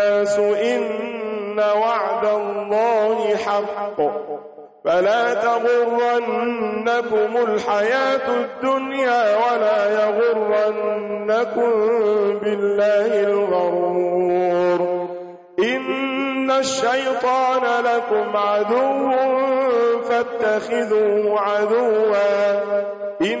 الناس إن وعد الله حق. فلا تغرنكم الحياة الدنيا ولا يغرنكم بالله الغرور. إن الشيطان لكم عدو فاتخذوا عدوا. إن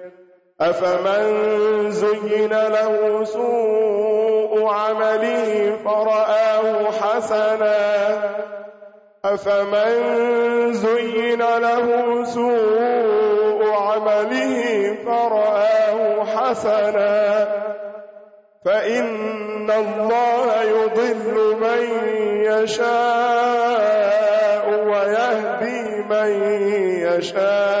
أفمن زين له سوء عمله فرآه حسنا أفمن زين له سوء عمله فرآه حسنا فإن الله يضل من يشاء ويهدي من يشاء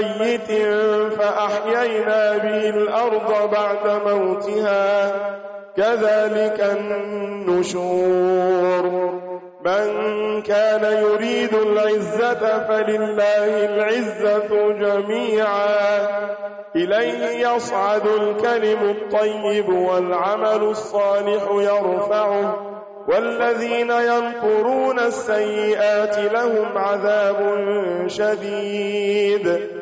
ميت فأحيينا به الأرض بعد موتها. كذلك النشور. من كان يريد العزة فلله العزة جميعا. إليه يصعد الكلم الطيب والعمل الصالح يرفعه. والذين ينقرون السيئات لهم عذاب شديد.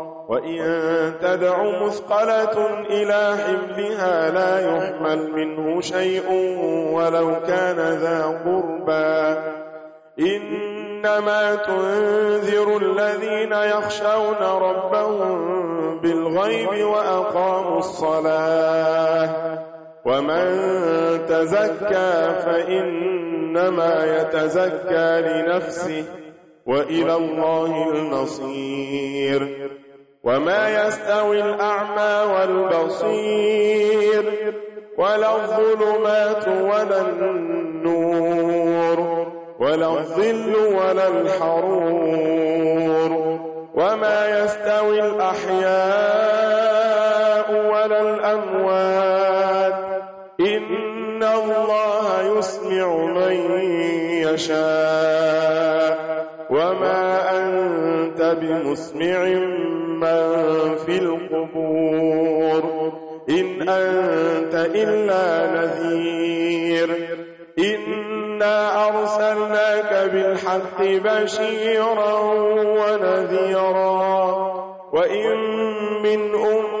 وإن تدع مثقلة إلى حملها لا يحمل منه شيء ولو كان ذا قُرْبَى إنما تنذر الذين يخشون ربهم بالغيب وأقاموا الصلاة ومن تزكى فإنما يتزكى لنفسه وإلى الله المصير وما يستوي الأعمى والبصير ولا الظلمات ولا النور ولا الظل ولا الحرور وما يستوي الأحياء ولا الأموات إن الله يسمع من يشاء وما بمسمع من في القبور. إن أنت إلا نذير. إنا أرسلناك بالحق بشيرا ونذيرا. وإن من أمور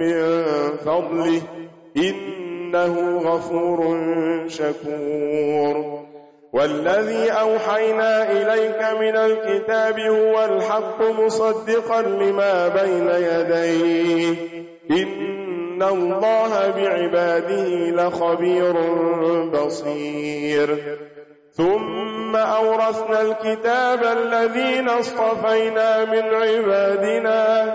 من فضله إنه غفور شكور. والذي أوحينا إليك من الكتاب هو الحق مصدقا لما بين يديه. إن الله بعباده لخبير بصير. ثم أورثنا الكتاب الذين اصطفينا من عبادنا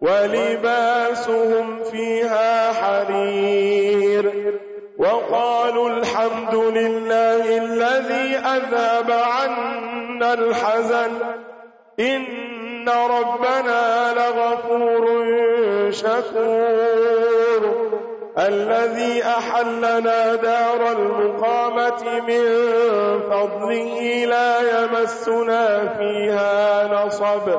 ولباسهم فيها حرير وقالوا الحمد لله الذي أذاب عنا الحزن إن ربنا لغفور شكور الذي أحلنا دار المقامة من فضله لا يمسنا فيها نصب